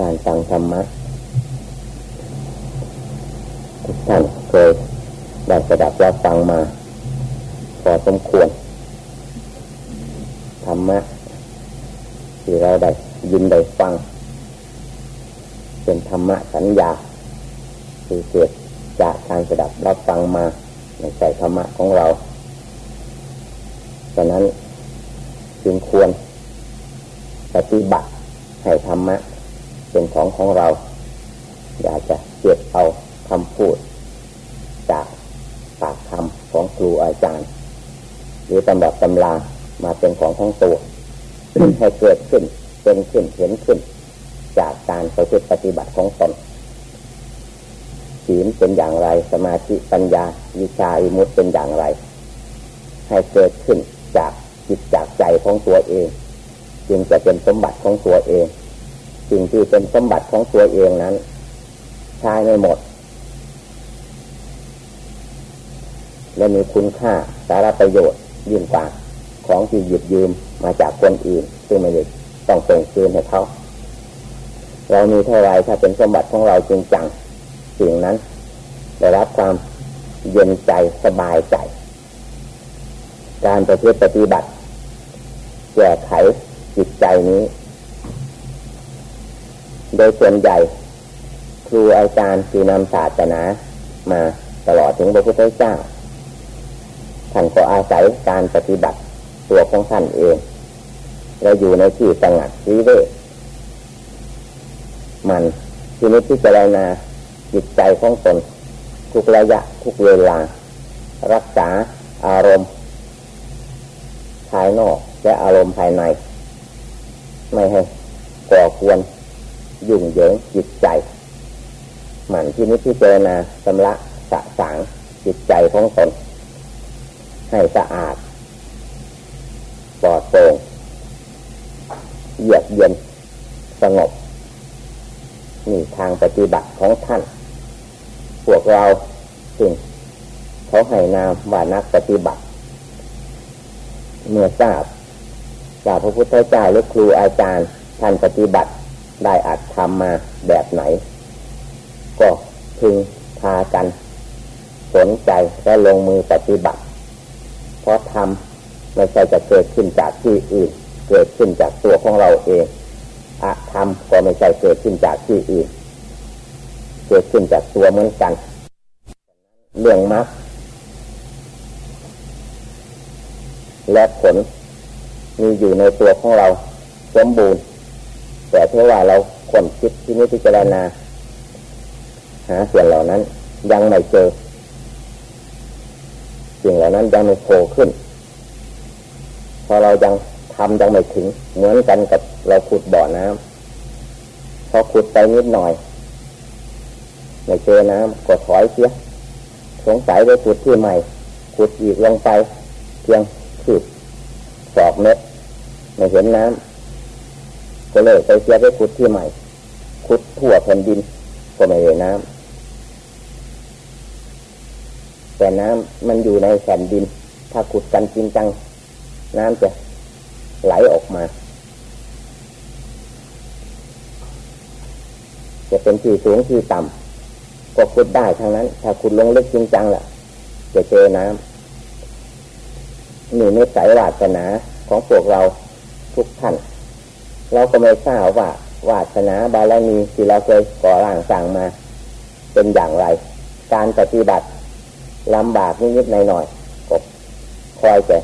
การฟังธรรมะทุกท่านเคยได้สดับรับฟังมา พอสมควร ธรรมะ ที่เราได้ยินได้ฟัง เป็นธรรมะสัญญา คือเกิดจากการสดับรับฟังมาในใจธรรมะของเราฉะนั้นจึงควรปฏิบัติให้ธรรมะ เป็นของของเรา อยากจะเก็บเอาคำพูด จากปากคำของครูอาจารย์ หรือตำรับตำรามาเป็นของของตัวให้เกิดขึ้นเป็นขึ้นเห็นขึ้น จากการประพฤติปฏิบัติของตนศีลเป็นอย่างไรสมาธิปัญญาวิชาอิมุตเป็นอย่างไร ให้เกิดขึ้นจากจิตจากใจของตัวเอง จึงจะเป็นสมบัติของตัวเอง สิ่งที่เป็นสมบัติของตัวเองนั้นใช้ไม่หมด และมีคุณค่าสาระประโยชน์ยิ่งกว่าของที่หยิบยืมมาจากคนอื่น ซึ่งไม่ได้ต้องส่งคืนให้เขา เรามีเท่าไรถ้าเป็นสมบัติของเราจริงจังสิ่งนั้น ได้รับความเย็นใจสบายใจ การประพฤติปฏิบัติแก้ไขจิตใจนี้ โดยส่วนใหญ่ ครูอาจารย์ที่นำศาสนามาตลอดถึงพระพุทธเจ้าท่านก็อาศัยการปฏิบัติตัวของท่านเอง และอยู่ในที่สงัดวิเวกมันที่นี้พิจารณาจิตใจของตนทุกระยะทุกเวลา รักษาอารมณ์ ภายนอกและอารมณ์ภายใน ไม่ให้ก่อควร ยุ่งเหยิงจิตใจหมั่นที่นิพพิจารณาสำละสะสางจิตใจของตนให้สะอาดปลอดโปร่งเยือกเย็นสงบนี่ทางปฏิบัติของท่าน พวกเราซึ่งเขาให้นามว่านักปฏิบัติ เมื่อทราบจากพระพุทธเจ้าหรือครูอาจารย์ท่านปฏิบัติ ได้อัดทำมาแบบไหน ก็พึงพากัน สนใจและลงมือปฏิบัติ เพราะทำไม่ใช่จะเกิดขึ้นจากที่อื่น เกิดขึ้นจากตัวของเราเองอะธรรมก็ไม่ใช่เกิดขึ้นจากที่อื่น เกิดขึ้นจากตัวเหมือนกัน เรื่องมรรคและผลมีอยู่ในตัวของเราสมบูรณ์ แต่เท่าว่าเราคนคิดที่นี้พิจารณาหาส่วนเหล่านั้น ยังไม่เจอสิ่งเหล่านั้นยังไม่โผล่ขึ้น พอเรายังทำยังไม่ถึง เหมือนกันกับเราขุดบ่อน้ำพอขุดไปนิดหน่อยไม่เจอน้ำก็ถอยเสียสงสัยไปขุดที่ใหม่ขุดอีกลงไป เพียงขืดสอบเม็ดไม่เห็นน้ำ ก็เลยไปเสียไปขุดที่ใหม่ขุดทั่วแผ่นดินก็ไม่เห็นน้ำแต่น้ำมันอยู่ในแผ่นดิน ถ้าขุดกันจริงจัง น้ำจะไหลออกมาจะเป็นที่สูงที่ต่ำก็ขุดได้ทั้งนั้น ถ้าขุดลงลึกจริงจังแหละจะเจอน้ำนี่ในสายวาสนาของพวกเราทุกท่าน เราก็ไม่ทราบว่าวาสนาบารมีที่เราเคยก่อร่างสร้างมา เป็นอย่างไร การปฏิบัติลำบากนิดๆหน่อยๆก็คอยแต่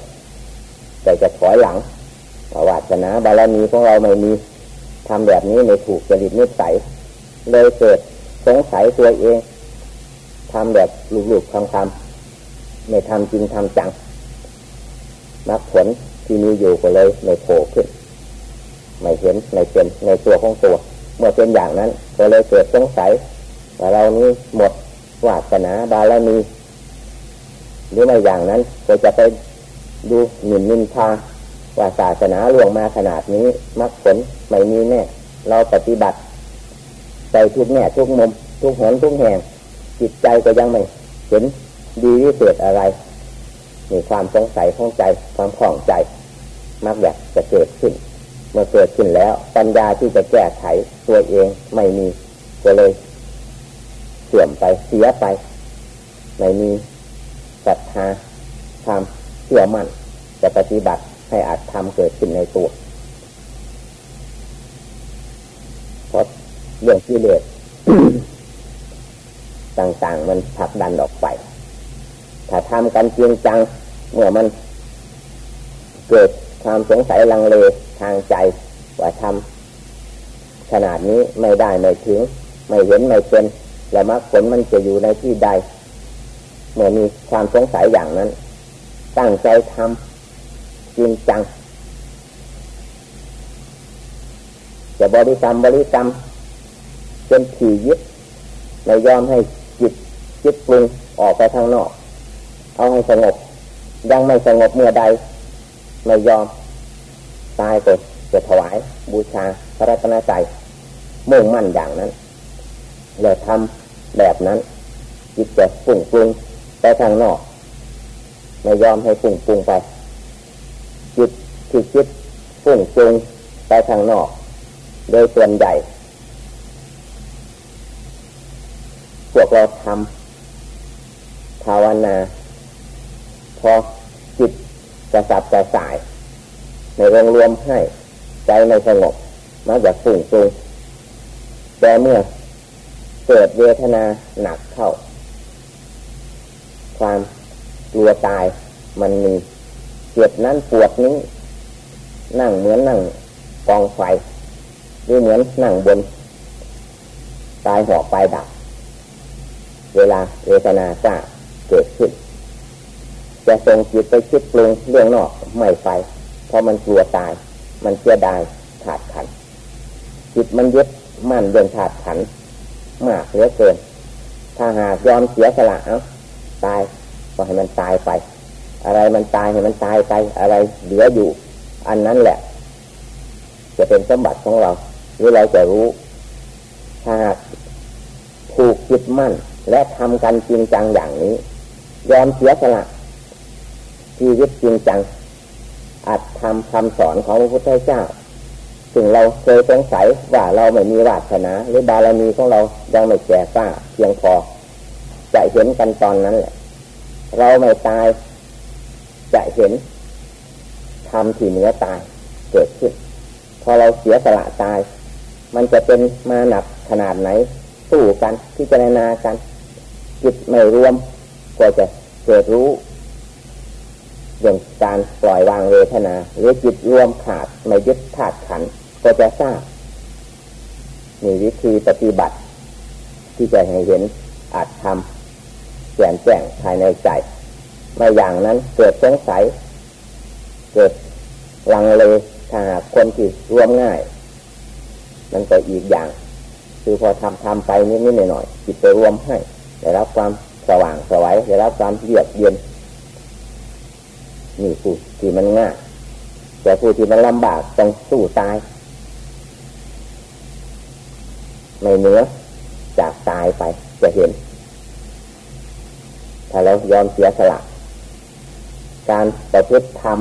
แต่จะถอยหลังวาสนาบารมีของเราไม่มีทำแบบนี้ไม่ถูกจริตนิสัยเลยเกิดสงสัยตัวเองทำแบบหลุกๆคำๆไม่ทำจริงทำจังนักผลที่มีอยู่ก็เลยไม่โผล่ขึ้น ไม่เห็นไม่เป็นในตัวของตัว เมื่อเป็นอย่างนั้นก็เลยเกิดสงสัยว่าเรานี้หมดวาสนาบารมีหรือไม่อย่างนั้นก็จะไปดูหมิ่นนินทาว่าศาสนาล่วงมาขนาดนี้มรรคผลไม่มีแน่ เราปฏิบัติใจทุกแง่ทุกมุม ทุกหนทุกแห่ง จิตใจก็ยังไม่เห็นดีวิเศษอะไรมีความสงสัยข้องใจความคล่องใจ มักแบบจะเกิดขึ้น เมื่อเกิดขึ้นแล้ว ปัญญาที่จะแก้ไขตัวเองไม่มีก็เลย เสื่อมไปเสียไป ไม่มีศรัทธาความเชื่อมั่น จะปฏิบัติให้อาจทำเกิดขึ้นในตัวเพราะเรื่องที่เลสต่างๆ มันผลักดันออกไป ถ้าทำกันจริงจังเมื่อมันเกิด ความสงสัยลังเลทางใจว่าทำขนาดนี้ไม่ได้ไม่ถึง ไม่เห็นไม่เป็นและมรรคผลมันจะอยู่ในที่ใด เมื่อมีความสงสัยอย่างนั้น ตั้งใจทำจริงจัง จะบริกรรมบริกรรมเป็นถี่ยึดไม่ยอมให้จิตจิตปรุงออกไปทางนอก เอาให้สงบ ยังไม่สงบเมื่อใด ไม่ยอม ตายก็จะถวาย บูชาพระรัตนใจมุ่งมั่นอย่างนั้นเลยทำแบบนั้น จิตจะปุ่งปรุงไปทางนอกไม่ยอมให้ปุ่งปรุงไป จิตที่จิตปุ่งปรุงไปทางนอก โดยส่วนใหญ่พวกเราทำภาวนาพอจิต จะสับจะสาย ในรวมรวมให้ ใจในสงบมักจะฝุ่งซุงแต่เมื่อเกิดเวทนาหนักเข้า ความกลัวตายมันมีเจ็บนั้นปวดนี้ นั่งเหมือนนั่งกองไฟหรือเหมือนนั่งบนตายหอกปลายดับ เวลาเวทนาจ้าเกิดขึ้น จะส่งจิตไปคิดปรุงเรื่องนอกไม่ไป เพราะมันกลัวตาย มันเสียดายขาดขัน จิตมันยึดมั่นเรื่องขาดขัน มากเหลือเกิน ถ้าหากยอมเสียสละเอาตายก็ให้มันตายไป อะไรมันตายให้มันตายไป อะไรเหลืออยู่ อันนั้นแหละ จะเป็นสมบัติของเรา หรือเราจะรู้ถ้าหากถูกจิตมั่น และทำกันจริงจังอย่างนี้ ยอมเสียสละ ชีวิตจริงจังอาจทำคำสอนของพระพุทธเจ้าถึงเราเคยสงสัยว่าเราไม่มีวาสนา หรือบารมีของเรายังไม่แก่กล้าเพียงพอ จะเห็นกันตอนนั้นแหละ เราไม่ตาย จะเห็นทำที่เหนือตายเกิดขึ้น พอเราเสียสละตาย มันจะเป็นมาหนักขนาดไหน สู้กันพิจารณากันจิตไม่รวมก็จะเกิดรู้ เรื่องการปล่อยวางเวทนา หรือจิตรวมขาดไม่ยึดธาตุขันก็จะทราบมีวิธีปฏิบัติ ที่จะให้เห็นอาจทำแจ่มแจ้งภายในใจไม่อย่างนั้นเกิดสงสัย เกิดลังเลถ้าคนที่รวมง่าย มันก็อีกอย่าง คือพอทำทำไปนิดนิดหน่อยหน่อยจิตไปรวมให้ได้รับความสว่างสวัยได้รับความเยือกเย็น นี่ผู้ที่มันง่ายแต่ผู้ที่มันลำบากต้องสู้ตายไม่เนื้อจากตายไปจะเห็น ถ้าเรายอมเสียสละ การประพฤติธรรม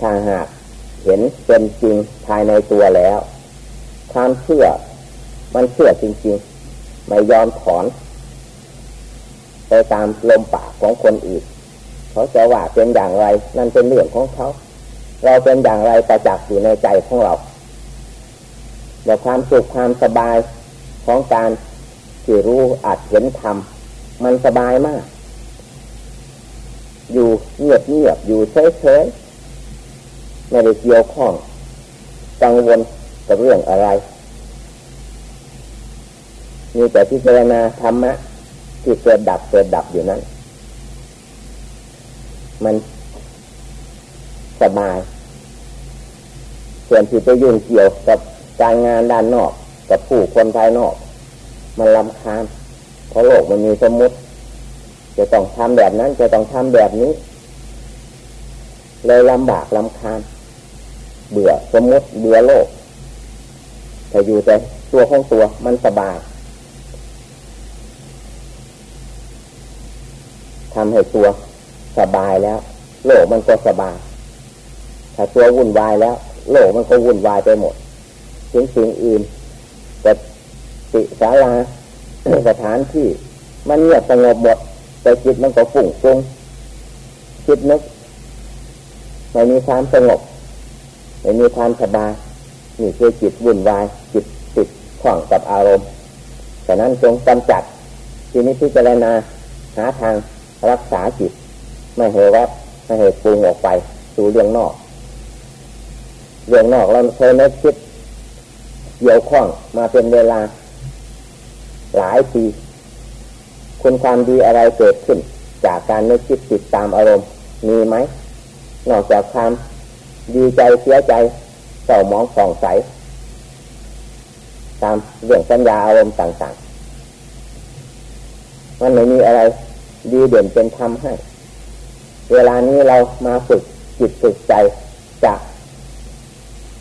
ถ้าหากเห็นเป็นจริงภายในตัวแล้ว ความเชื่อ มันเชื่อจริง ๆ ไม่ยอมถอน ไปตามลมปากของคนอื่น เขาจะว่าเป็นอย่างไร นั่นเป็นเรื่องของเขา เราเป็นอย่างไรประจักษ์อยู่ในใจของเราแต่ความสุขความสบายของการที่รู้อาจเห็นธรรมมันสบายมาก อยู่เงียบเงียบอยู่เฉยเฉยไม่ได้เกี่ยวข้องกังวลกับเรื่องอะไรมีแต่พิจารณาธรรมะที่เกิดดับเกิดดับอยู่นั้น มันสบาย ส่วนที่ไปยุ่งเกี่ยวกับการงานด้านนอกกับผู้คนภายนอก มันลำคาญเพราะโลกมันมีสมมติ จะต้องทำแบบนั้น จะต้องทำแบบนี้ เลยลำบากลำคาญ เบื่อสมมติเบื่อโลก แต่อยู่แต่ตัวของตัวมันสบายทำให้ตัว สบายแล้ว โลกมันก็สบาย ถ้าตัววุ่นวายแล้ว โลกมันก็วุ่นวายไปหมดสิ่งสิ่งอื่นแต่ติศาลาสถานที่ มันเงียบสงบหมดแต่จิตมันก็ฝุ่งฟุ้งคิดนึกไม่มีความสงบไม่มีความสบายนี่คือจิตวุ่นวาย จิตติดข้องกับอารมณ์ฉะนั้นจงกำจัดทีนี้พิจารณาหาทางรักษาจิต ไม่ให้รับไม่ให้ปรุงออกไปสู่เรื่องนอก เรื่องนอกเราเคยนึกคิดเกี่ยวข้องมาเป็นเวลา หลายปี คุณความดีอะไรเกิดขึ้น จากการนึกคิดติดตามอารมณ์ มีไหม นอกจากความดีใจเสียใจเศร้ามองส่องใส ตามเรื่องสัญญาอารมณ์ต่างๆ มันไม่มีอะไรดีเด่นเป็นธรรมให้ เวลานี้เรามาฝึกจิตฝึกใจจาก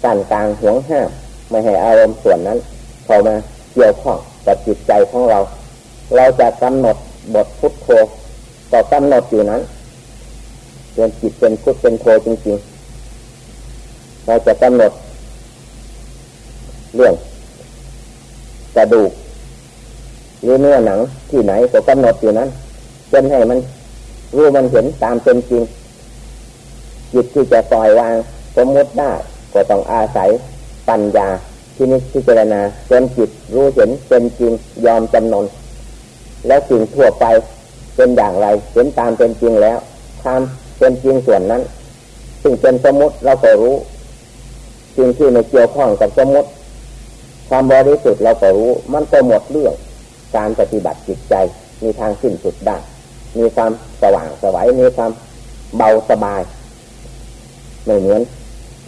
การกลางห่วงห้ามไม่ให้อารมณ์ส่วนนั้น เข้ามาเกี่ยวข้องกับจิตใจของเรา เราจะกำหนดบทพุทโธต่อกำหนดอยู่นั้นเป็นจิตเป็นพุทเป็นโธจริงๆ เราจะกำหนดเรื่องกระดูกหรือเนื้อหนังที่ไหนก็กำหนดอยู่นั้นจนให้มัน รู้มันเห็นตามเป็นจริงจิตที่จะปล่อยวางสมมติได้ก็ต้องอาศัยปัญญาที่นิพิจารณาจนจิตรู้เห็นเป็นจริงยอมจำนน แล้วสิ่งทั่วไปเป็นอย่างไรเห็นตามเป็นจริงแล้วความเป็นจริงส่วนนั้นซึ่งเป็นสมมติเราก็รู้สิ่งที่ไม่เกี่ยวข้องกับสมมติ ความบริสุทธิ์เราก็รู้ มันก็หมดเรื่องการปฏิบัติจิตใจมีทางสิ้นสุดได้มีความ ว่างสวัยมีความเบาสบาย ไม่เหมือน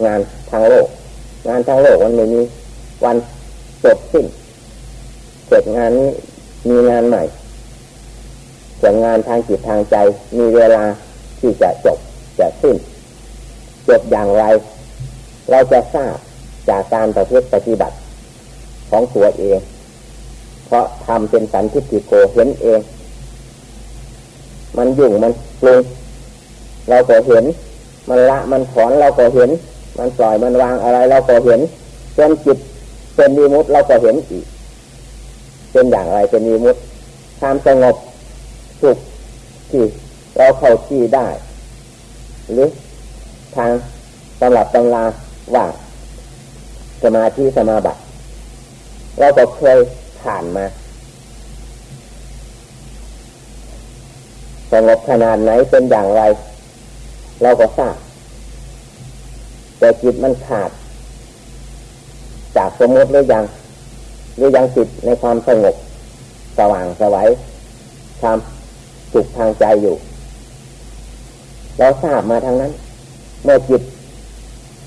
งานทางโลก งานทางโลกมันไม่มีวันจบสิ้นเสร็จงานนี้มีงานใหม่ส่วนงานทางจิตทางใจมีเวลาที่จะจบจะสิ้น จบอย่างไร เราจะทราบจากการประพฤติปฏิบัติของตัวเอง เพราะทำเป็นสันทิฏฐิโกเห็นเอง มันยุ่งมันปรุงเราก็เห็น มันละมันถอนเราก็เห็น มันปล่อยมันวางอะไรเราก็เห็นจนจิตเป็นมีมุตเราก็เห็นอีก เป็นอย่างไรเป็นมีมุตความสงบสุขที่เราเข้าที่ได้ หรือทางตำรับตำราว่าสมาธิสมาบัติเราก็เคยผ่านมา สงบขนาดไหนเป็นอย่างไร เราก็ทราบแต่จิตมันขาด จากสมมติหรือยังหรือยังติดในความสงบสว่างสวัยความสุขทางใจอยู่ เราทราบมาทางนั้น เมื่อจิต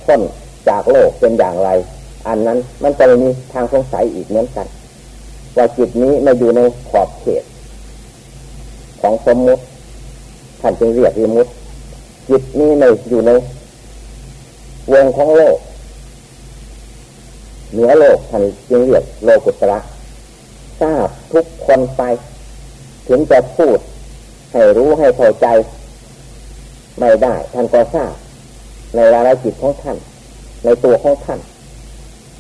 พ้นจากโลกเป็นอย่างไร อันนั้นมันจะมีทางสงสัยอีกเหมือนกัน ว่าจิตนี้ไม่อยู่ในขอบเขต ของสมมติ ท่านจึงเรียกวิมุตจิตนี้ในอยู่ในวงของโลก เหนือโลกท่านจึงเรียกโลกุตระทราบทุกคนไป ถึงจะพูด ให้รู้ให้พอใจ ไม่ได้ ท่านก็ทราบ ในวาระจิตของท่าน ในตัวของท่าน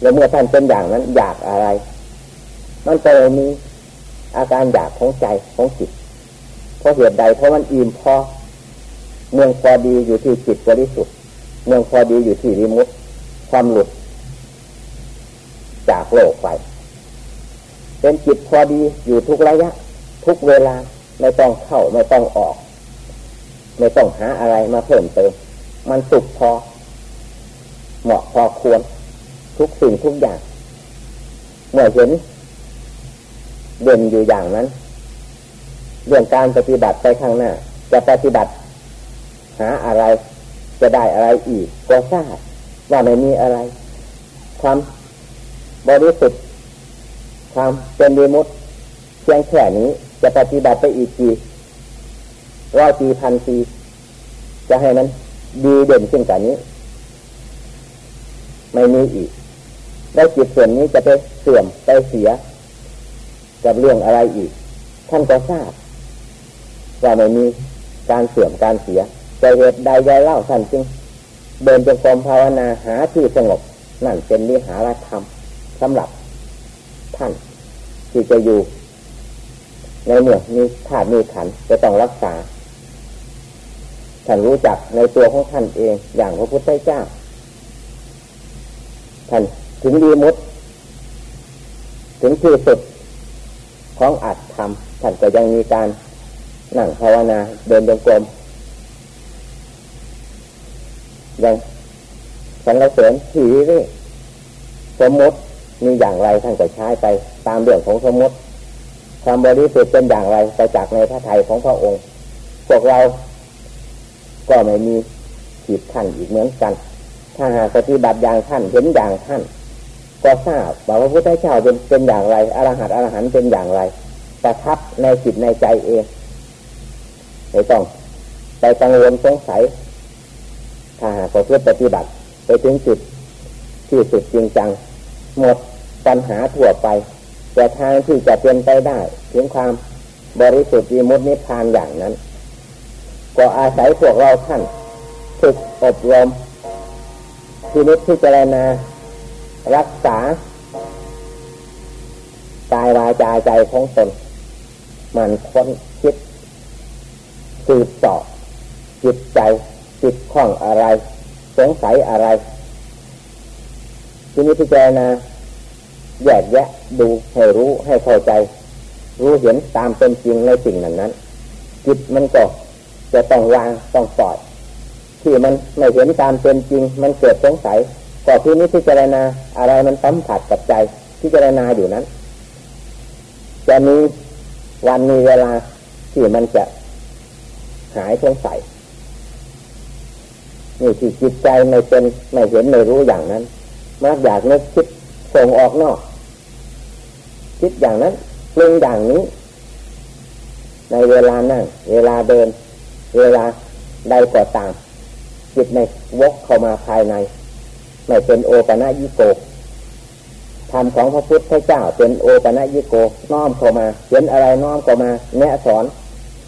แล้วเมื่อท่านเป็นอย่างนั้นอยากอะไร มันจะมีอาการอยากของใจของจิต เพราะเหตุใดเพราะมันอิ่มพอเมืองพอดีอยู่ที่จิตบริสุทธิ์เมืองพอดีอยู่ที่ริมุตความหลุด จากโลกไป เป็นจิตพอดีอยู่ทุกระยะ ทุกเวลาไม่ต้องเข้าไม่ต้องออก ไม่ต้องหาอะไรมาเพิ่มเติม มันสุขพอ เหมาะพอควร ทุกสิ่งทุกอย่างเมื่อเห็นเด่นอยู่อย่างนั้น เรื่องการปฏิบัติไปข้างหน้า จะปฏิบัติ หาอะไร จะได้อะไรอีก ก็ทราบว่าไม่มีอะไรความบริสุทธิ์ความเป็นดีมุตเพียงแค่นี้ จะปฏิบัติไปอีกกี่ร้อยปีพันปีจะให้มันดีเด่นขึ้นกว่านี้ ไม่มีอีกแล้วจิตส่วนนี้จะไปเสื่อมไปเสีย กับเรื่องอะไรอีก ท่านก็ทราบ ว่าไม่มีการเสื่อมการเสียจะเหตุใดใดเล่าท่านจึงเดินจงกรมภาวนาหาที่สงบนั่นเป็นวิหารธรรมสำหรับท่านที่จะอยู่ ในเมื่อมีธาตุมีขันจะต้องรักษาท่านรู้จักในตัวของท่านเองอย่างพระพุทธเจ้าท่านถึงดีมุดถึงที่สุดของอัตธรรมท่านก็ยังมีการ นั่งภาวนา เดินจงกรมยังสรรเสริญผีนี่สมมติมีอย่างไรท่านก็ใช้ไป ตามเรื่องของสมมติความบริสุทธิ์เป็นอย่างไรไปจากในพระทัยของพระองค์ พวกเรา ก็ไม่มีขีดขั้นอีกเหมือนกัน ถ้าหากปฏิบัติอย่างท่านเห็นอย่างท่าน ก็ทราบว่าพระพุทธเจ้าเป็นเป็นอย่างไรอรหัตอรหันเป็นอย่างไรประทับในจิตในใจเอง ไม่ต้องไปกังวลสงสัยถ้าหากเพื่อปฏิบัติ ไปถึงจุดที่สุดจริงจัง หมดปัญหาทั่วไป แต่ทางที่จะเป็นไปได้ ถึงความบริสุทธิ์วิมุตตินิพพานอย่างนั้น ก็อาศัยพวกเราท่านฝึกอบรมทีนิพพิจารณารักษากายวาจาใจของตนมันค้นคิด สืบต่อจิตใจจิตข้องอะไร สงสัยอะไร ทีนี้พิจารณาแยกแยะดูให้รู้ให้เข้าใจ รู้เห็นตามเป็นจริงในสิ่งนั้นนั้น จิตมันก็จะต้องวางต้องปล่อย ที่มันไม่เห็นตามเป็นจริง มันเกิดสงสัยก็ที่นี้พิจารณาอะไรมันสัมผัสกับใจพิจารณาอยู่นั้น จะมีวันมีเวลาที่มันจะ หายสงสัยนี่ที่จิตใจไม่เป็นไม่เห็นไม่รู้อย่างนั้นมากอยากนึกคิดส่งออกนอก คิดอย่างนั้นปรุงอย่างนี้ ในเวลานั่ง เวลาเดิน เวลาใดก็ตาม จิตในวกเข้ามาภายใน ไม่เป็นโอปะยิโกธรรมของพระพุทธเจ้าเป็นโอปะยิโกน้อมเข้ามา เห็นอะไรน้อมเข้ามา แนะสอน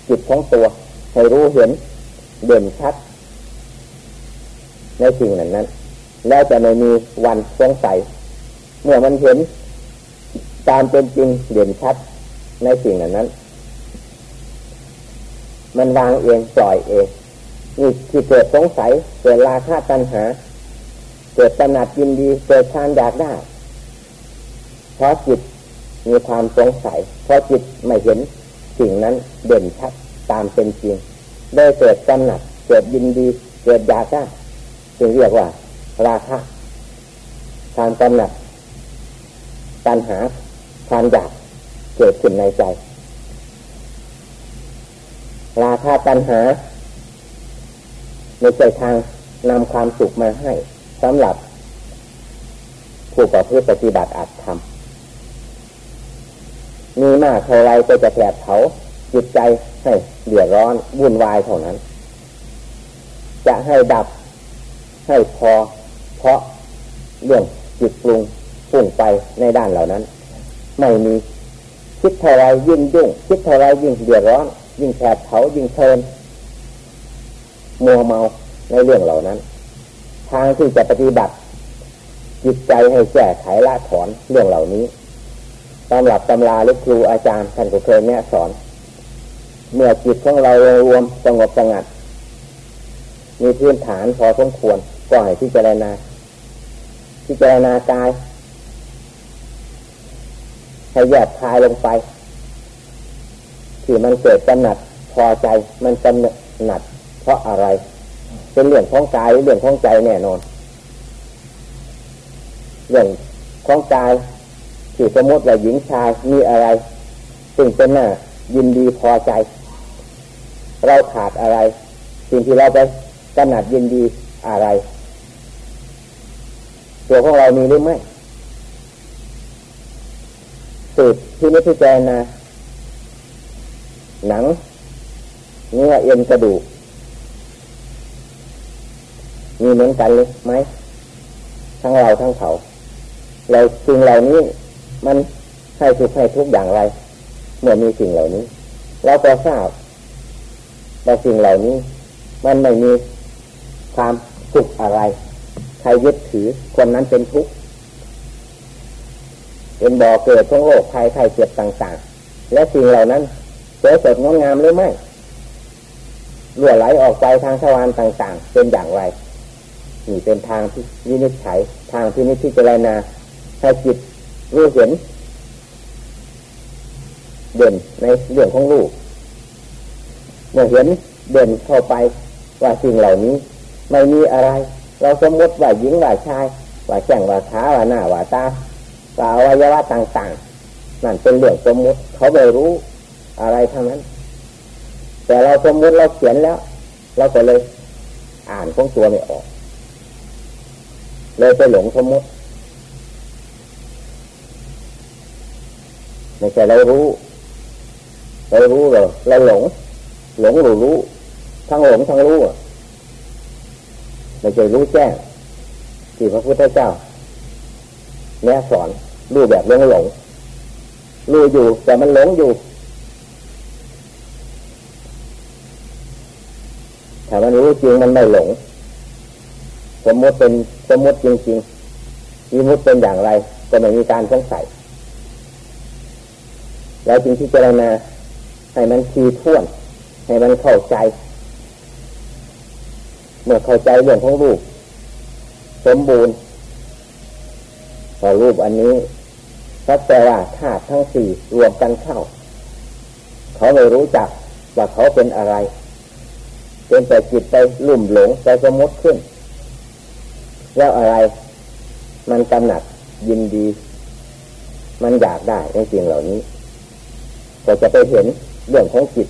จิตของตัว ให้รู้เห็นเด่นชัด ในสิ่งนั้นนั้น แล้วจะไม่มีวันสงสัย เมื่อมันเห็น ตามเป็นจริงเด่นชัด ในสิ่งนั้นนั้น มันวางเองปล่อยเองนี่ที่เกิดสงสัยเกิดราคะตัณหา เกิดตนัดยินดีเกิดชานอยากได้เพราะจิตมีความสงสัยเพราะจิตไม่เห็นสิ่งนั้นเด่นชัด ตามเป็นจริงได้เกิดกำหนัดเกิดยินดี เกิดอยากได้จึงเรียกว่า ราคะความกำหนัดปัญหาความอยากเกิดขึ้นในใจ ราคาปัญหาในใจทางนำความสุขมาให้สำหรับผู้ประพฤติปฏิบัติอาจทำมีมากเท่าไรก็จะแผดเผาจิตใจ ให้เดือดร้อนวุ่นวายเท่านั้น จะให้ดับให้พอ เพราะเรื่องจิตปรุงพุ่งไปในด้านเหล่านั้น ไม่มีคิดเท่าไรยิ่งยุ่ง คิดเท่าไรยิ่งเดือดร้อน ยิ่งแผดเผายิ่งเทินมัวเมาในเรื่องเหล่านั้น ทางที่จะปฏิบัติ จิตใจให้แก้ไขละถอนเรื่องเหล่านี้ตำหรับตำราหรือครูอาจารย์ท่านก็เคยแนะสอน เมื่อจิตของเรารวมสงบสงัด มีพื้นฐานพอสมควรก็ให้พิจารณาพิจารณากายให้แยกคายลงไป ที่มันเกิดกำหนัดพอใจมันกำหนัด เพราะอะไร เป็นเรื่องของกายหรือเรื่องของใจแน่นอน เรื่องของกายที่สมมติว่าหญิงชายมีอะไรสิ่งเป็นหน้ายินดีพอใจ เราขาดอะไร สิ่งที่เราไปกำหนัดยินดีอะไร ตัวของเรามีหรือไม่สืบที่นิพพารณาหนัง เนื้อเอ็นกระดูก มีเหมือนกันเลยไหมทั้งเราทั้งเขา เราสิ่งเหล่านี้ มันให้สุขให้ทุกอย่างไร เมื่อมีสิ่งเหล่านี้ เราก็ทราบ ว่สิ่งเหล่านี้ มันไม่มีความสุขอะไร ใครยึดถือคนนั้นเป็นทุกข์เป็นบ่อเกิดของโรคภัยไข้เจ็บต่างๆ และสิ่งเหล่านั้นสวยสดงดงามหรือไม่รั่วไหลออกไปทางสวรรค์ต่างๆ เป็นอย่างไรนี่เป็นทางที่วินิจฉัยทางที่นิพพานาให้จิตรู้เห็นเด่นในเรื่องของลูก เมื่อเห็นเด่นเข้าไปว่าสิ่งเหล่านี้ ไม่มีอะไร เราสมมติว่าหญิงว่าชาย ว่าแข้งว่าขาว่าหน้าว่าตาว่าอวัยวะต่างๆนั่นเป็นเรื่องสมมติเขาไม่รู้อะไรทั้งนั้น แต่เราสมมติเราเขียนแล้ว เราก็เลยอ่านของตัวไม่ออก เลยไปหลงสมมติไม่ใช่เรารู้เรารู้เลยเราหลง หลงหรือรู้ ทั้งหลงทั้งรู้อะไม่ใช่รู้แจ้งที่พระพุทธเจ้าแนะสอนรู้แบบหลงหลงรู้อยู่ แต่มันหลงอยู่ถ้ามันรู้จริงมันไม่หลง สมมติเป็นสมมติจริงๆมีมุติเป็นอย่างไร ก็ไม่มีการสงสัยแล้วจึงที่เจรณาให้มันทีท่วน ให้มันเข้าใจ เมื่อเข้าใจเรื่องของรูป สมบูรณ์พอรูปอันนี้สักแต่ว่าธาตุทั้งสี่รวมกันเข้า เขาไม่รู้จักว่าเขาเป็นอะไร เป็นแต่จิตไปลุ่มหลงไปสมมติขึ้น แล้วอะไร มันกำหนัดยินดี มันอยากได้ในสิ่งเหล่านี้ ก็จะไปเห็นเรื่องของจิต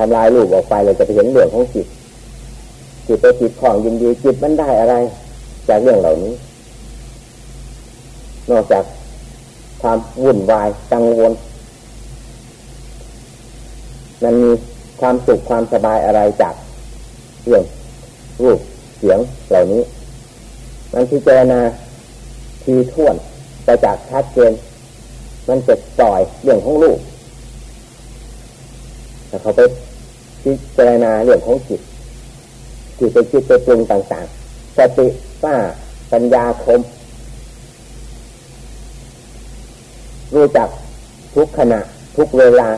ทำลายรูปออกไปเลยจะไปเห็นเรื่องของจิตจิตไปจิตของยินดีจิตมันได้อะไร จากเรื่องเหล่านี้ นอกจากความวุ่นวายกังวลมันมีความสุขความสบายอะไรจากเรื่องรูปเสียงเหล่านี้ มันพิจารณาทีท่วนไปจากชัดเจนมันจะปล่อยเรื่องของลูกแต่เขาไป พิจารณาเรื่องของจิตจิตไปคิดไปปรุงต่างๆสติป้าปัญญาคม รู้จักทุกขณะ ทุกเวลา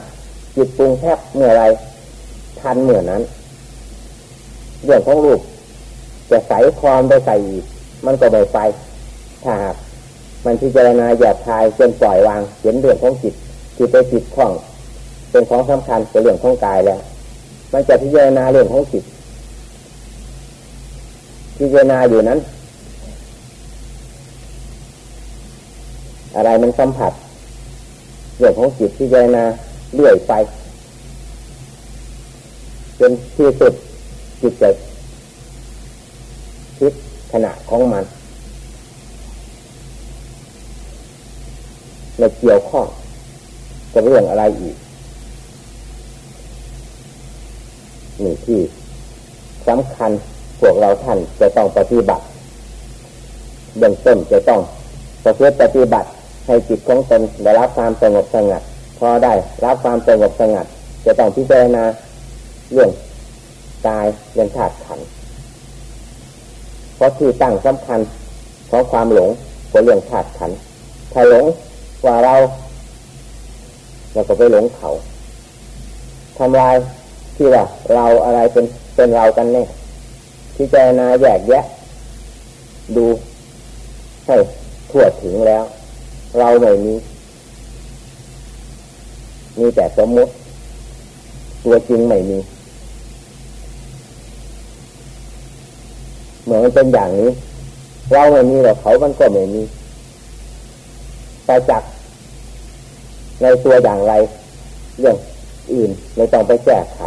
จิตปรุงแทบเมื่อไรทันเมื่อนั้น เรื่องของลูกจะใส่ความไปใส่อีกมันก็ไม่ไปถ้าหากมันพิจารณาหยาบคายจนปล่อยวางเห็นเรื่องของจิตจิตไปจิตของ เป็นของสำคัญเป็นเรื่องของกายแล้ว มันจะพิจารณาเรื่องของจิตพิจารณาอยู่นั้น อะไรมันสัมผัสเรื่องของจิตพิจารณาเลื่อยไปจนที่สุดจิตใจคิดขณะของมันไม่เกี่ยวข้องกับเรื่องอะไรอีก นี่ที่สำคัญพวกเราท่านจะต้องปฏิบัติเบื้องต้นจะต้องประพฤติปฏิบัติให้จิตของตนได้รับความสงบสงัด พอได้รับความสงบสงัด จะต้องพิจารณาเรื่องกายเรื่องธาตุขันเพราะที่ตั้งสำคัญของความหลงก็เรื่องธาตุขันถ้าหลงกว่าเราเราก็ไปหลงเขาทำลาย ที่ว่าเราอะไรเป็นเป็นเรากันแน่พิจารณาแยกแยะ ดูให้ทั่วถึงแล้ว เราไม่มีมีแต่สมมติ ตัวจริงไม่มีเหมือนเป็นอย่างนี้ เราไม่มีแต่เขามันก็ไม่มีไปจากในตัวอย่างไร เรื่อง อื่นไม่ต้องไปแก้ไข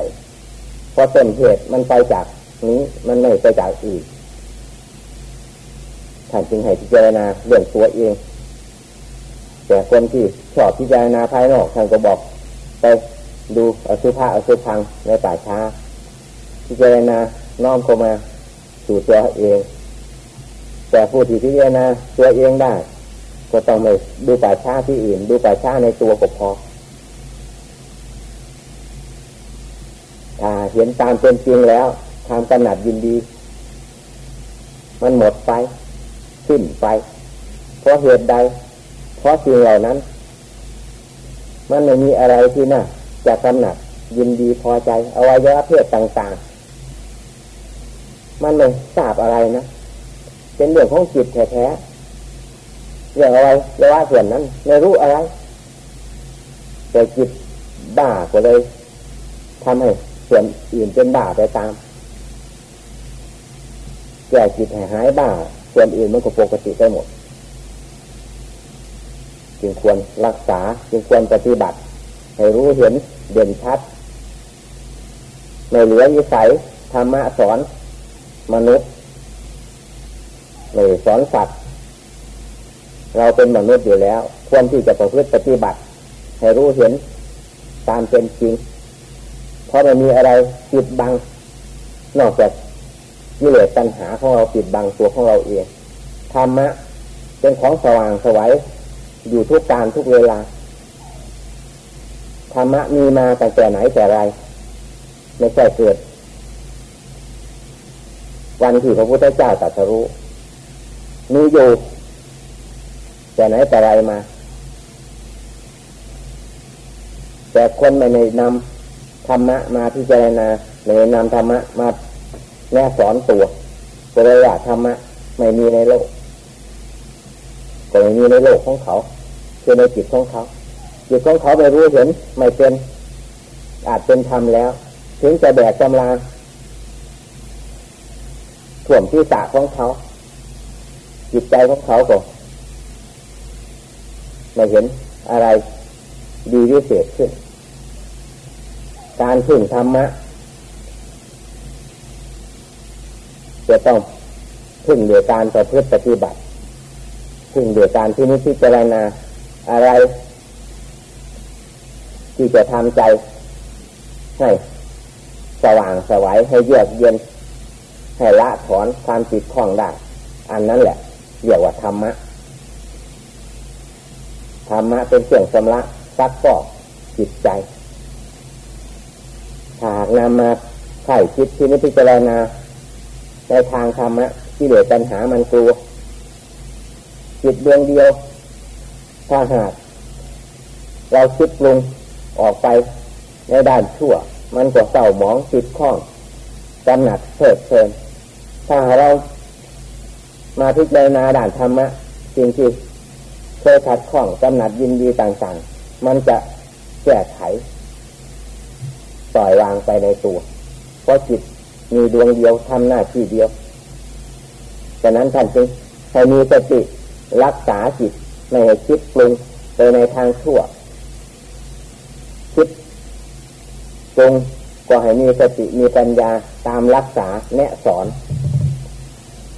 เพราะต้นเหตุมันไปจากนี้มันไม่ไปจากอื่นท่านจึงให้พิจารณาเรื่องตัวเอง แต่คนที่ชอบพิจารณาภายนอกท่านก็บอก ไปดูอสุภะอสุพังในป่าช้า พิจารณาน้อมเข้ามาสู่ตัวเอง แต่ผู้ที่พิจารณาตัวเองได้ ก็ต้องไม่ดูป่าช้าที่อื่น ดูป่าช้าในตัวก็พอถ้า เห็นตามเป็นจริงแล้วความกำหนัดยินดี มันหมดไปสิ้นไปเพราะเหตุใด เพราะสิ่งเหล่านั้น มันไม่มีอะไรที่น่าจะกำหนัดยินดีพอใจอวัยวะเพศต่างๆ มันไม่ทราบอะไรนะเป็นเรื่องของจิตแท้ๆเรื่องอะไรเรื่องว่าส่วนนั้นไม่รู้อะไร แต่จิตบ้าก็เลยทำให้ ส่วนอื่นเป็นบ้าไปตามแก่จิตหายบ้า ส่วนอื่นมันก็ปกติไปหมด จึงควรรักษา จึงควรปฏิบัติ ให้รู้เห็นเด่นชัดไม่เหลือวิสัยธรรมะสอนมนุษย์ไม่สอนสัตว์ เราเป็นมนุษย์อยู่แล้ว ควรที่จะประพฤติปฏิบัติ ให้รู้เห็นตามเป็นจริง เพราะมันมีอะไรปิดบัง นอกจากกิเลสปัญหาของเราปิดบังตัวของเราเองธรรมะเป็นของสว่างสวัยอยู่ทุกการทุกเวลาธรรมะมีมาแต่แต่ไหนแต่ไรไม่ใช่เกิด วันที่พระพุทธเจ้าตรัสรู้มีอยู่แต่ไหนแต่ไรมา แต่คนไม่ในนำ ธรรมะมาพิจารณาในนำธรรมะมาแนะสอนตัวก็เลยว่าธรรมะไม่มีในโลกก็ไม่มีในโลกของเขา คือในจิตของเขาจิตของเขาไม่รู้เห็นไม่เป็น อาจเป็นธรรมแล้ว ถึงจะแบกกำลังถ่วมที่ตาของเขา จิตใจของเขาก็ไม่เห็นอะไรดีวิเศษขึ้น การพึ่งธรรมะจะต้องพึ่งเดือการประพฤติปฏิบัติพึ่งเดือการที่นี้ที่เจรณาอะไร ที่จะทำใจให้สว่างสวัยให้เยือกเย็น ให้ละถอนความจิตคล้องได้ อันนั้นแหละเรียกว่าธรรมะธรรมะเป็นเครื่องชำระซักฟอกจิตใจ หากนำมาไข่คิดที่นิพพานา ในทางธรรมะที่เหลือปัญหามันกลัวจิตดวงเดียว ถ้าหากเราคิดปรุงออกไปในด้านชั่ว มันก็เศร้าหมองติดข้องกำหนัดเพิดเพลินถ้าเรามาพิจารณาด่านธรรมะสิ่งที่เคยขัดข้องกำหนัดยินดีต่างๆ มันจะแก้ไข ปล่อยวางไปในตัว เพราะจิตมีดวงเดียวทำหน้าที่เดียวฉะนั้นท่านจึงให้มีสติรักษาจิตไม่ให้คิดปรุงไปในทางชั่ว คิดจงก็ให้มีสติมีปัญญาตามรักษาแนะสอน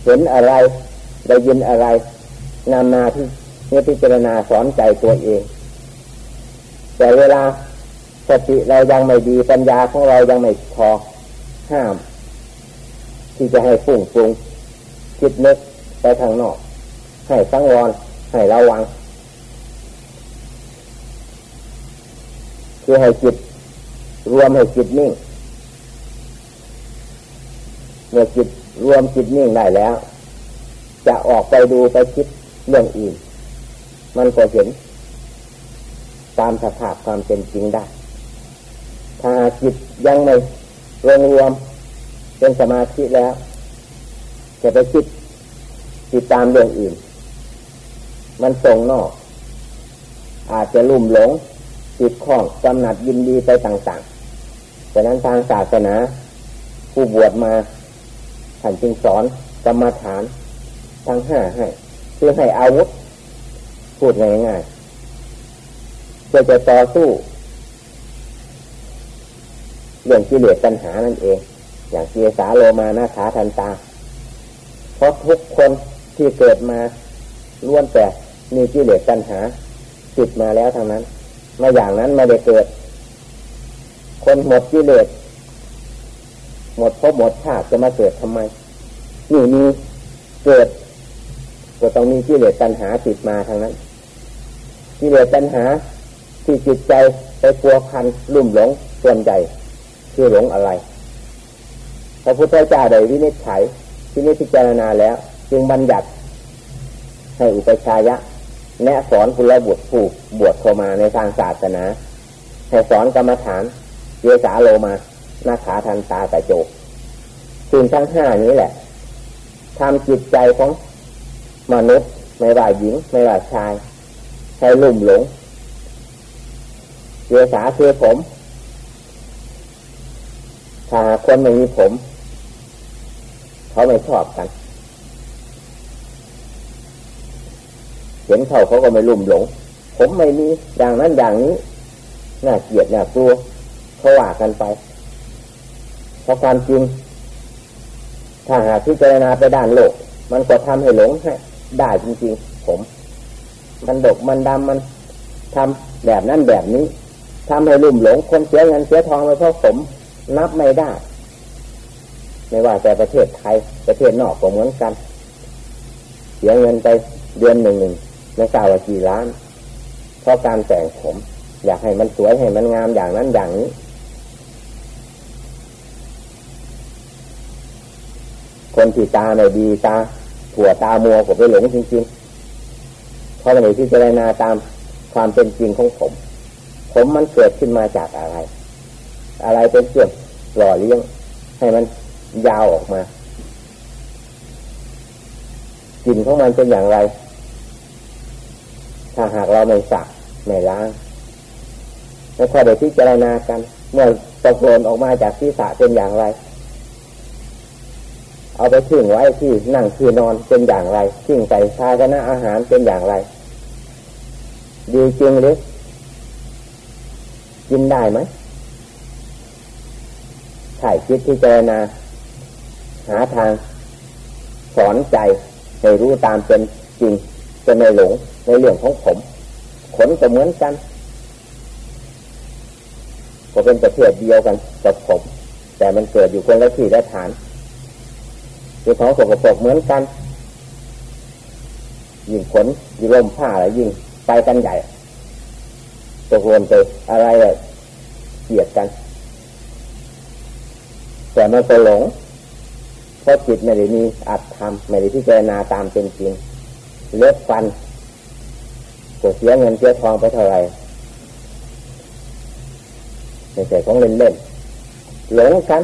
เห็นอะไรได้ยินอะไรนำมาที่นี่พิจารณาสอนใจตัวเอง แต่เวลา สติเรายังไม่ดีปัญญาของเรายังไม่พอห้าม ที่จะให้ฟุ้งฟุ้งคิดนึกไปทางนอก ให้สังวรให้ระวัง คือให้จิตรวมให้จิตนิ่งเมื่อจิตรวมจิตนิ่งได้แล้ว จะออกไปดูไปคิดเรื่องอื่น มันก็เห็น ตามสภาพความเป็นจริงได้ ถ้าจิตยังไม่รวมรวมเป็นสมาธิแล้ว จะไปคิดติดตามเรื่องอื่น มันส่งนอก อาจจะลุ่มหลงติดข้องกำหนัดยินดีไปต่างๆฉะนั้นทางศาสนา ผู้บวชมาท่านจึงสอนกรรมฐานทั้งห้าให้เพื่อให้อาวุธ พูดง่ายๆเพื่อจะต่อสู้ เรื่องกิเลสปัญหานั่นเอง อย่างเกียสาโลมานาขาทันตา เพราะทุกคนที่เกิดมาล้วนแต่มีกิเลสปัญหาติดมาแล้วทางนั้นมาอย่างนั้นไม่ได้เกิด คนหมดกิเลสหมดพบหมดชาติจะมาเกิดทำไม นี่มีเกิดก็ต้องมีกิเลสตัณหาติดมาทางนั้นกิเลสตัณหาที่จิตใจไปกลัวพันลุ่มหลงส่วนใหญ่ คือหลงอะไรพระพุทธเจ้าได้วินิจฉัยที่นิพจารณาแล้ว จึงบัญญัติให้อุปชายะแนะสอนคุลบุตรผู้บวชเข้ามาในทางศาสนา ให้สอนกรรมฐานเยสาโลมานาขาทันตาตะโจสิ่งทั้งห้านี้แหละทำจิตใจของมนุษย์ไม่ว่าหญิงไม่ว่าชายให้ลุ่มหลงเยสาคือผม ถ้าคนไม่มีผม เขาไม่ชอบกัน เห็นเขาเขาก็ไม่ลุ่มหลง ผมไม่มีอย่างนั้นอย่างนี้น่าเกลียดน่ากลัวเขาว่ากันไปเพราะความจริงถ้าหากพิจารณาไปด้านโลก มันก็ทำให้หลงให้ได้จริงๆ ผม มันดกมันดำมันทำแบบนั้นแบบนี้ทำให้ลุ่มหลงคนเสียเงินเสียทองไปเพราะผม นับไม่ได้ ไม่ว่าแต่ประเทศไทย ประเทศนอกก็เหมือนกัน เสียเงินไปเดือนหนึ่งหนึ่งไม่ทราบว่ากี่ล้าน เพราะการแต่งผม อยากให้มันสวยให้มันงามอย่างนั้นอย่างนี้ คนที่ตาไม่ดีตาถั่วตามัวก็ไปหลงจริงๆเพราะในที่เจรณาตามความเป็นจริงของผม ผมมันเกิดขึ้นมาจากอะไร อะไรเป็นเครื่องหล่อเลี้ยง ให้มันยาวออกมากลิ่นของมันเป็นอย่างไร ถ้าหากเราไม่สักไม่ล้างไม่ค่อยได้พิจารณากันเมื่อตกหล่นออกมาจากที่สะเป็นอย่างไร เอาไปทิ้งไว้ที่นั่งคือนอนเป็นอย่างไรทิ้งใส่ชาชนะอาหารเป็นอย่างไร ดีจริงหรือกินได้ไหม ใช่คิดพิจารณาหาทางสอนใจให้รู้ตามเป็นจริงจะไม่หลงในเรื่องของผมขนก็เหมือนกัน ก็เป็นประเภทเดียวกันกับผม แต่มันเกิดอยู่คนละที่ละฐานเป็นของสกปรกเหมือนกัน ยิ่งขนยิ่งลมผ้าอะไรยิ่งไปกันใหญ่ตกลงไปอะไรเกลียดกัน แต่มันไปหลงเพราะจิตไม่ได้มีอัตธรรมไม่ได้พิจารณาตามเป็นจริง เลือดฟันก็เสียเงินเสียทองไปเท่าไหร่ไม่ใช่ของเล่นเล่นหลงกัน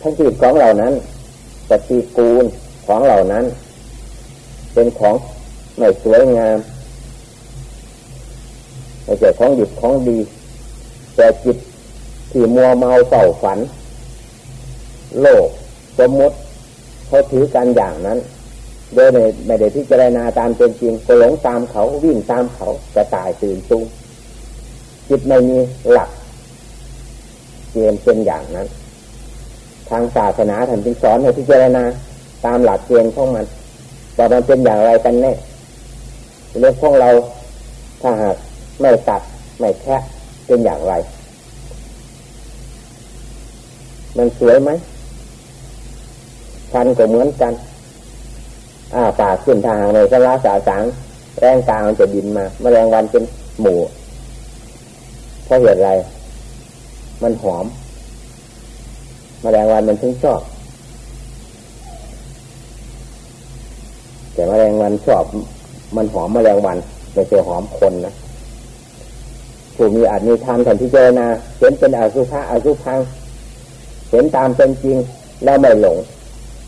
ทั้งจิตของเหล่านั้นปฏิกูลของเหล่านั้น เป็นของไม่สวยงามไม่ใช่ของดิบของดี แต่จิตที่มัวเมาเฝ้าฝัน โลกสมมติเขาถือกันอย่างนั้น โดยไม่ได้พิจารณาตามเป็นจริงก็หลงตามเขาวิ่งตามเขาจะตายตื่นตุ้งจิตไม่มีหลักเกณฑ์เป็นอย่างนั้น ทางศาสนาท่านจึงสอนให้พิจารณาตามหลักเกณฑ์ของมันว่ามันเป็นอย่างไรกันแน่เรื่องของเราถ้าหากไม่ตัดไม่แคะเป็นอย่างไร มันสวยไหม ฟันก็เหมือนกันอ่าปากขึ้นทางเลยสลาสาสางแรงกลางมันจะบินมาแมลงวันเป็นหมูเพราะเหตุไร มันหอมมแมลงวันมันถึงชอบ แต่มแมลงวันชอบ มันหอมมแมลงวันไม่ใช่หอมคนนะผู้มีอาจมีธรรมทันที่เจนาเห็นเป็นอาสุภะอาสุพัง เห็นตามเป็นจริงแล้วไม่หลง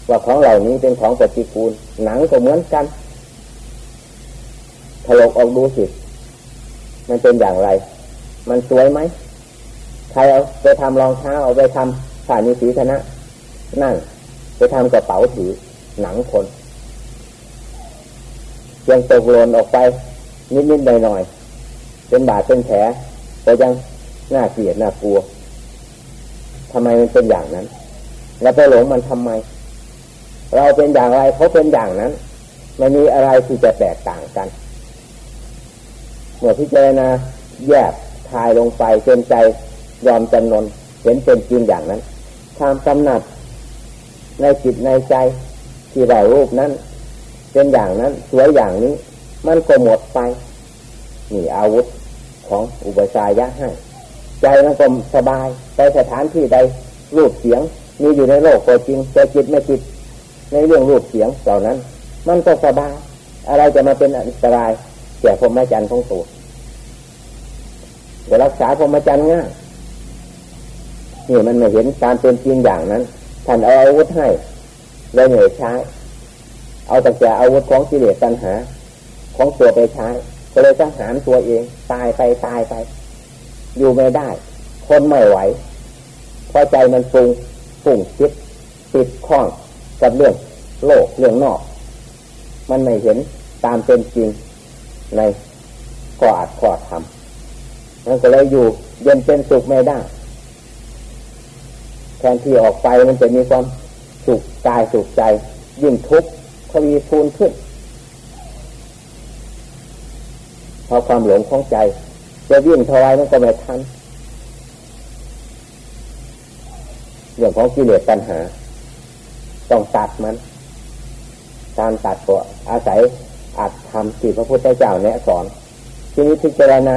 ว่าของเหล่านี้เป็นของปฏิกูล หนังก็เหมือนกันถลกออกดูสิ มันเป็นอย่างไร มันสวยไหม ใครเอาไปทำรองเท้าเอาไปทำสานิสีชนะ นั่น ไปทำกระเป๋าถือ หนังคนยังตกหล่นออกไป นิดๆหน่อยๆเป็นบาดเป็นแผลก็ยังน่าเกลียดน่ากลัวทำไมมันเป็นอย่างนั้น แล้วไปหลงมันทำไม เราเป็นอย่างไรเขาเป็นอย่างนั้นไม่มีอะไรที่จะแตกต่างกันเมื่อพิจารณาแยกทายลงไปจนใจยอมจำนนเห็นเป็นจริงอย่างนั้นความกำหนัดในจิตในใจที่ได้รูปนั้น เป็นอย่างนั้นสวยอย่างนี้ มันก็หมดไปนี่อาวุธของอุปชายะให้ ใจมันก็สบายไปสถานที่ใดรูปเสียงมีอยู่ในโลกก็จริงแต่จิตไม่จิต ในเรื่องรูปเสียงเหล่านั้น มันก็สบายอะไรจะมาเป็นอันตรายแก่พรหมจรรย์ของตัวจะรักษาพรหมจรรย์ง่ายนี่มันไม่เห็นการเป็นจริงอย่างนั้นท่านเอาอาวุธให้เลยเหนื่อยใช้เอาแต่จะอาวุธของกิเลสตัณหา ของตัวไปใช้ก็เลยจะหารตัวเอง ตายไปตายไป อยู่ไม่ได้ คนไม่ไหวพอใจมันปรุงปุ่งคิดติดข้อง กับเรื่องโลกเรื่องนอก มันไม่เห็นตามเป็นจริงในข้ออัดข้อทำมันก็เลยอยู่เย็นเป็นสุขไม่ได้แทนที่ออกไปมันจะมีความสุขกายสุขใจ ยิ่งทุกข์ทวีคูณขึ้นเพราะความหลงของใจ จะวิ่งทวายมันก็ไม่ทันเรื่องของกิเลสปัญหา ต้องตัดมัน การตัดก็อาศัยอัดทำที่พระพุทธเจ้าแนะสอนทีนี้พิจารณา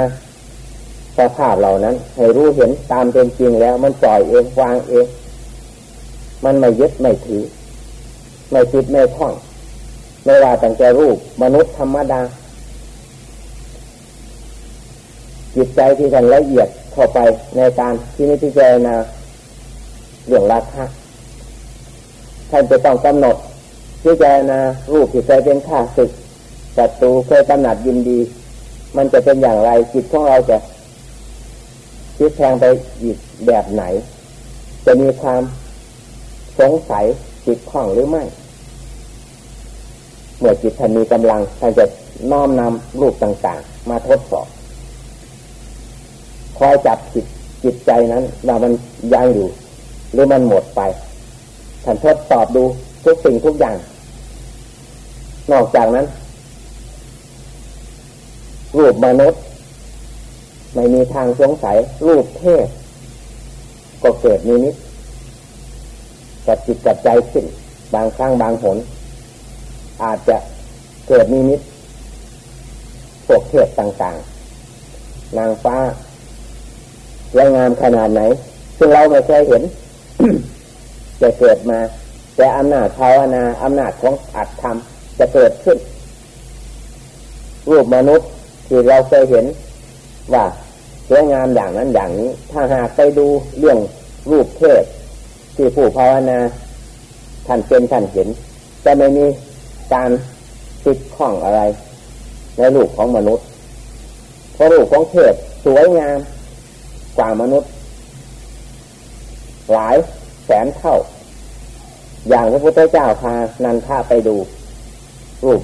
สภาพเหล่านั้น ให้รู้เห็นตามเป็นจริงแล้ว มันปล่อยเองวางเอง มันไม่ยึดไม่ถือ ไม่ติดไม่คล้อง ไม่ว่าตั้งแต่รูปมนุษย์ธรรมดา จิตใจที่ท่านละเอียดเข้าไปในการที่นิพพานาเรื่องราคะ ท่านจะต้องกำหนดพิจารณารูปที่เคยเป็นข้าศึกศัตรูเคยกำหนัดยินดี มันจะเป็นอย่างไรจิตของเราจะคิดแทงไปอีกแบบไหน จะมีความสงสัยจิตข้องหรือไม่ เมื่อจิตท่านมีกำลังท่านจะน้อมนำรูปต่างๆ มาทดสอบคอยจับจิตจิตใจนั้นว่ามันยังอยู่หรือมันหมดไป ท่านทดสอบดูทุกสิ่งทุกอย่าง นอกจากนั้น รูปมนุษย์ ไม่มีทางสงสัย รูปเทพ ก็เกิดนิมิตกับจิตกับใจขึ้น บางครั้งบางหน อาจจะเกิดนิมิตพวกเทพต่างๆ นางฟ้าสวยงามขนาดไหน ซึ่งเราไม่เคยเห็น จะเกิดมา แต่อำนาจภาวนาอำนาจของอัตธรรมจะเกิดขึ้น รูปมนุษย์ที่เราเคยเห็นว่าสวยงามอย่างนั้นอย่างนี้ ถ้าหากไปดูเรื่องรูปเทพที่ผู้ภาวนาท่านเป็นท่านเห็น จะไม่มีการติดข้องอะไร ในรูปของมนุษย์เพราะรูปของเทพสวยงามกว่ามนุษย์ หลาย แสนเท่า อย่างพระพุทธเจ้าพานันทาไปดูรูป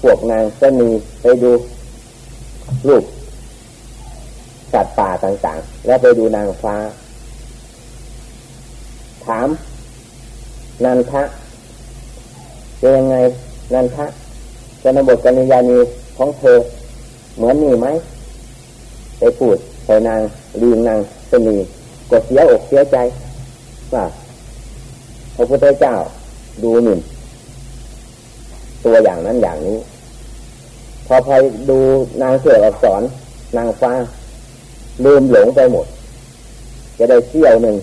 พวกนางก็มีไปดูรูปสัตว์ป่าต่างๆ แล้วไปดูนางฟ้า ถาม นันทะเป็นยังไงนันทะจนบทกัญญาณีของเธอ เหมือนนี่ไหมไปพูดใส่นางลีนางสนีก็เสียอกเสียใจ ว่าพระพุทธเจ้าดูหนึ่งตัวอย่างนั้นอย่างนี้ พอไปดูนางเสืออักษรนางฟ้า ลืมหลงไปหมด จะได้เที่ยวหนึ่ง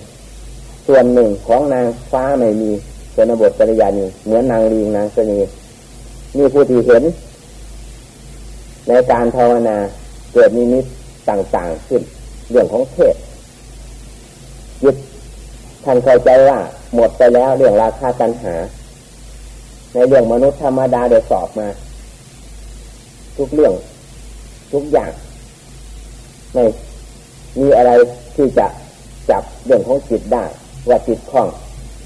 ส่วนหนึ่งของนางฟ้าไม่มีเป็นบทจริยานีเหมือนนางลีนางสนีมีผู้ที่เห็น ในการภาวนาเกิดนิมิตต่างๆขึ้น เรื่องของเทศยึด ท่านเข้าใจว่าหมดไปแล้วเรื่องราคาตัญหา ในเรื่องมนุษย์ธรรมดาเดี๋ยวสอบมา ทุกเรื่อง ทุกอย่างไม่มีอะไรที่จะจับเรื่องของจิตได้ ว่าจิตคล้อง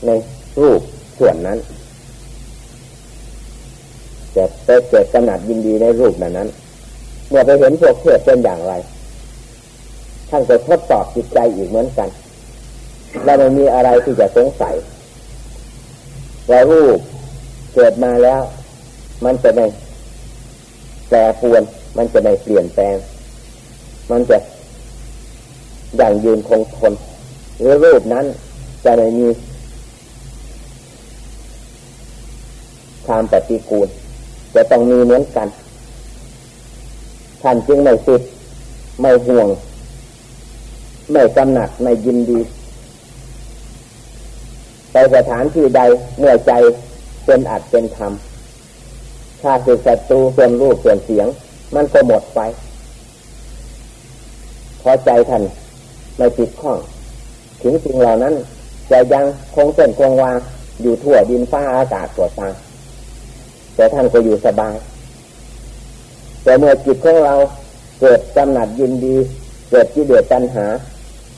ในรูปส่วนนั้นจะไปเกิดกำหนัดยินดีในรูปนั้นนั้นเมื่อไปเห็นพวกเทพเป็นอย่างไรท่านจะทดสอบจิตใจอีกเหมือนกัน เราไม่มีอะไรที่จะสงสัยว่ารูปเกิดมาแล้ว มันจะไม่แปรปวน มันจะไม่เปลี่ยนแปลง มันจะอย่างยืนคงทนหรือรูปนั้นจะไม่มีความปฏิกูลจะต้องมีเหมือนกัน ท่านจึงไม่ติด ไม่ห่วง ไม่กำหนัดไม่ยินดี ไปสถานที่ใดเมื่อใจเป็นอัดเป็นธรรมถ้าสึกศัตรูส่วนรูปส่วนเสียง มันก็หมดไปพอใจท่านไม่ติดข้อง ถึงสิ่งเหล่านั้นจะยังคงเส้นคงวาอยู่ทั่วดินฟ้าอากาศตัวตาแต่ท่านก็อยู่สบาย แต่เมื่อจิตของเราเกิดกำหนัดยินดี เกิดที่เดือดตัณหา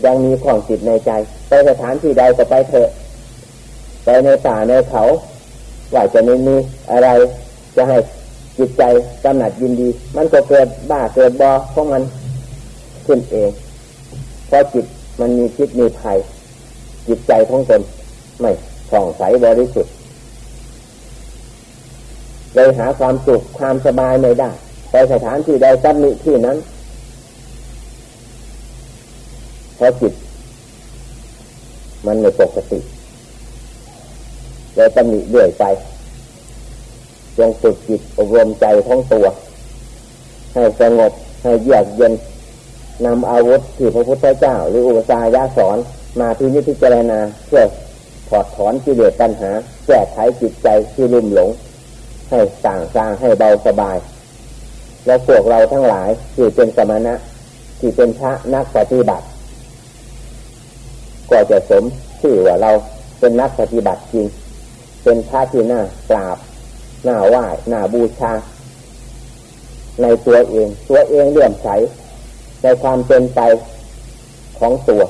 ยังมีของจิตในใจ ไปสถานที่ใดก็ไปเถอะ ไปในป่าในเขาว่าจะไม่มีอะไร จะให้จิตใจกำหนัดยินดี มันก็เกิดบ้าเกิดบอเพราะมันขึ้นเองเพราะจิตมันมีคิดมีภัย จิตใจของตนไม่ส่องใสบริสุทธิ์เลยหาความสุขความสบายไม่ได้ไปสถานที่ใดตำหนิที่นั้นเพราะจิต มันไม่ปกติ เลยตำหนิเรื่อยไปจงฝึกจิตอบรมใจของตัว ให้สงบให้เยือกเย็นนำอาวุธที่พระพุทธเจ้า หรืออุปสายาสอน มาที่นิพพจารณาเพื่อถอดถอนกิเลสตัณหา แก้ไขจิตใจที่ลุ่มหลง ให้ต่างสร้างให้เบาสบาย แล้วพวกเราทั้งหลายที่เป็นสมณะที่เป็นพระนักปฏิบัติ ก็จะสมชื่อว่าเราเป็นนักปฏิบัติจริง เป็นพระที่น่ากราบหน้าไหว้หน้าบูชา ในตัวเอง ตัวเองเลื่อมใสในความเป็นไปของตัว